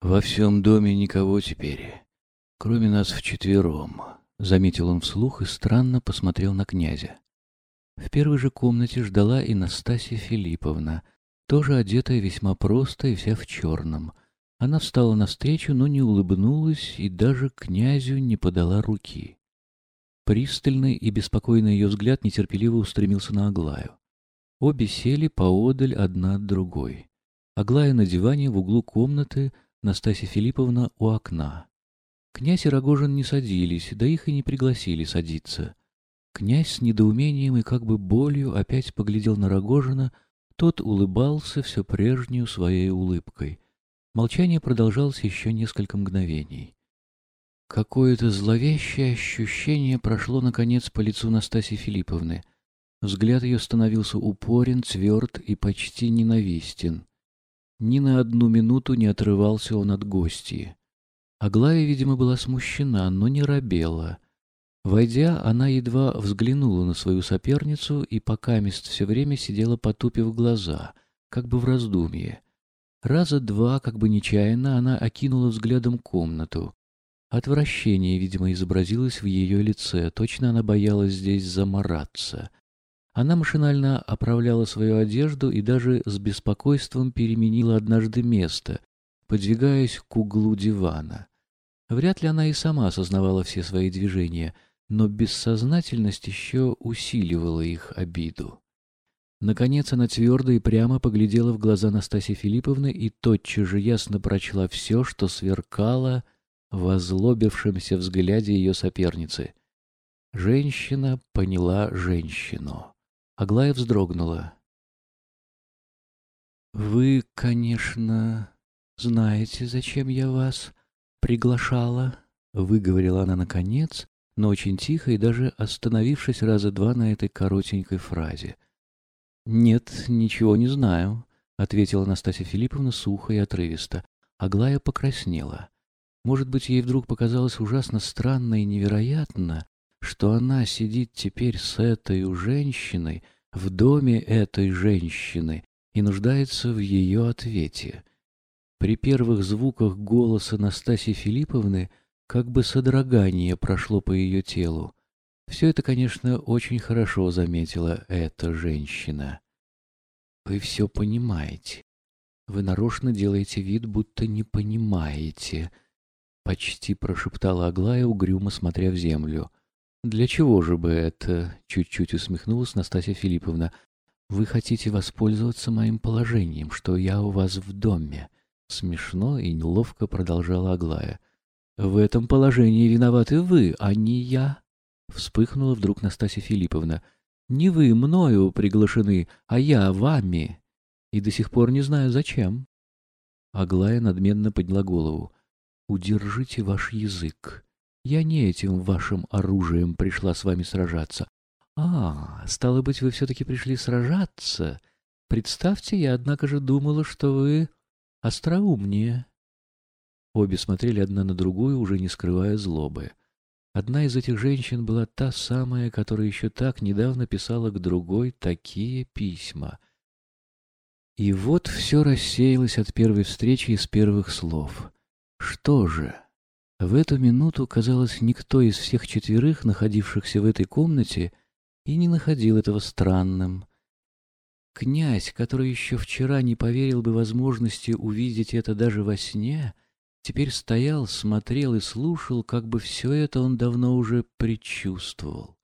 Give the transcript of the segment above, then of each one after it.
«Во всем доме никого теперь, кроме нас вчетвером», — заметил он вслух и странно посмотрел на князя. В первой же комнате ждала и Настасья Филипповна, тоже одетая весьма просто и вся в черном. Она встала навстречу, но не улыбнулась и даже князю не подала руки. Пристальный и беспокойный ее взгляд нетерпеливо устремился на Аглаю. Обе сели поодаль одна от другой. Аглая на диване в углу комнаты, Настасья Филипповна у окна. Князь и Рогожин не садились, да их и не пригласили садиться. Князь с недоумением и как бы болью опять поглядел на Рогожина, тот улыбался все прежнюю своей улыбкой. Молчание продолжалось еще несколько мгновений. Какое-то зловещее ощущение прошло, наконец, по лицу Настасьи Филипповны. Взгляд ее становился упорен, тверд и почти ненавистен. Ни на одну минуту не отрывался он от гостей. Аглая, видимо, была смущена, но не робела — Войдя, она едва взглянула на свою соперницу и пока мест все время сидела потупив глаза, как бы в раздумье. Раза два, как бы нечаянно, она окинула взглядом комнату. Отвращение, видимо, изобразилось в ее лице, точно она боялась здесь замораться. Она машинально оправляла свою одежду и даже с беспокойством переменила однажды место, подвигаясь к углу дивана. Вряд ли она и сама осознавала все свои движения — но бессознательность еще усиливала их обиду. Наконец она твердо и прямо поглядела в глаза Настасьи Филипповны и тотчас же ясно прочла все, что сверкало в озлобившемся взгляде ее соперницы. Женщина поняла женщину. Аглая вздрогнула. «Вы, конечно, знаете, зачем я вас приглашала?» — выговорила она наконец, но очень тихо и даже остановившись раза два на этой коротенькой фразе. «Нет, ничего не знаю», — ответила Анастасия Филипповна сухо и отрывисто. Аглая покраснела. Может быть, ей вдруг показалось ужасно странно и невероятно, что она сидит теперь с этой женщиной, в доме этой женщины, и нуждается в ее ответе. При первых звуках голоса Настасьи Филипповны как бы содрогание прошло по ее телу. Все это, конечно, очень хорошо заметила эта женщина. Вы все понимаете. Вы нарочно делаете вид, будто не понимаете. Почти прошептала Аглая, угрюмо смотря в землю. «Для чего же бы это?» — чуть-чуть усмехнулась Настасья Филипповна. «Вы хотите воспользоваться моим положением, что я у вас в доме?» Смешно и неловко продолжала Аглая. В этом положении виноваты вы, а не я. Вспыхнула вдруг Настасья Филипповна. Не вы мною приглашены, а я вами. И до сих пор не знаю, зачем. Аглая надменно подняла голову. Удержите ваш язык. Я не этим вашим оружием пришла с вами сражаться. А, стало быть, вы все-таки пришли сражаться. Представьте, я, однако же, думала, что вы остроумнее. Обе смотрели одна на другую, уже не скрывая злобы. Одна из этих женщин была та самая, которая еще так недавно писала к другой такие письма. И вот все рассеялось от первой встречи и с первых слов. Что же? В эту минуту, казалось, никто из всех четверых, находившихся в этой комнате, и не находил этого странным. Князь, который еще вчера не поверил бы возможности увидеть это даже во сне, — теперь стоял, смотрел и слушал, как бы все это он давно уже предчувствовал.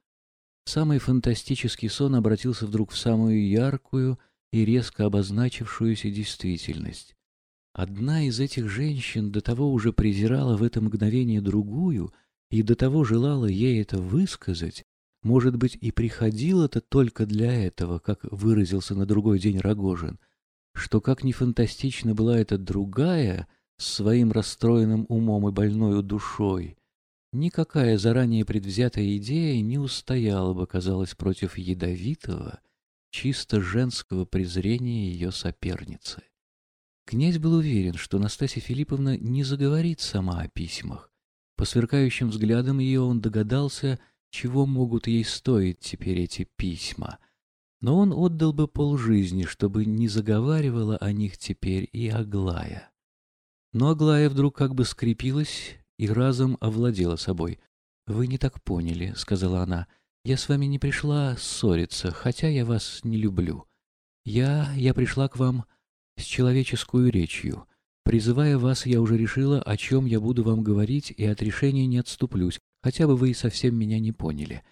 Самый фантастический сон обратился вдруг в самую яркую и резко обозначившуюся действительность. Одна из этих женщин до того уже презирала в это мгновение другую и до того желала ей это высказать, может быть, и приходила-то только для этого, как выразился на другой день Рогожин, что как ни фантастично была эта другая — своим расстроенным умом и больною душой, никакая заранее предвзятая идея не устояла бы, казалось, против ядовитого, чисто женского презрения ее соперницы. Князь был уверен, что Настасья Филипповна не заговорит сама о письмах. По сверкающим взглядам ее он догадался, чего могут ей стоить теперь эти письма. Но он отдал бы полжизни, чтобы не заговаривала о них теперь и Аглая. Но Аглая вдруг как бы скрепилась и разом овладела собой. «Вы не так поняли», — сказала она. «Я с вами не пришла ссориться, хотя я вас не люблю. Я... я пришла к вам с человеческую речью. Призывая вас, я уже решила, о чем я буду вам говорить, и от решения не отступлюсь, хотя бы вы и совсем меня не поняли.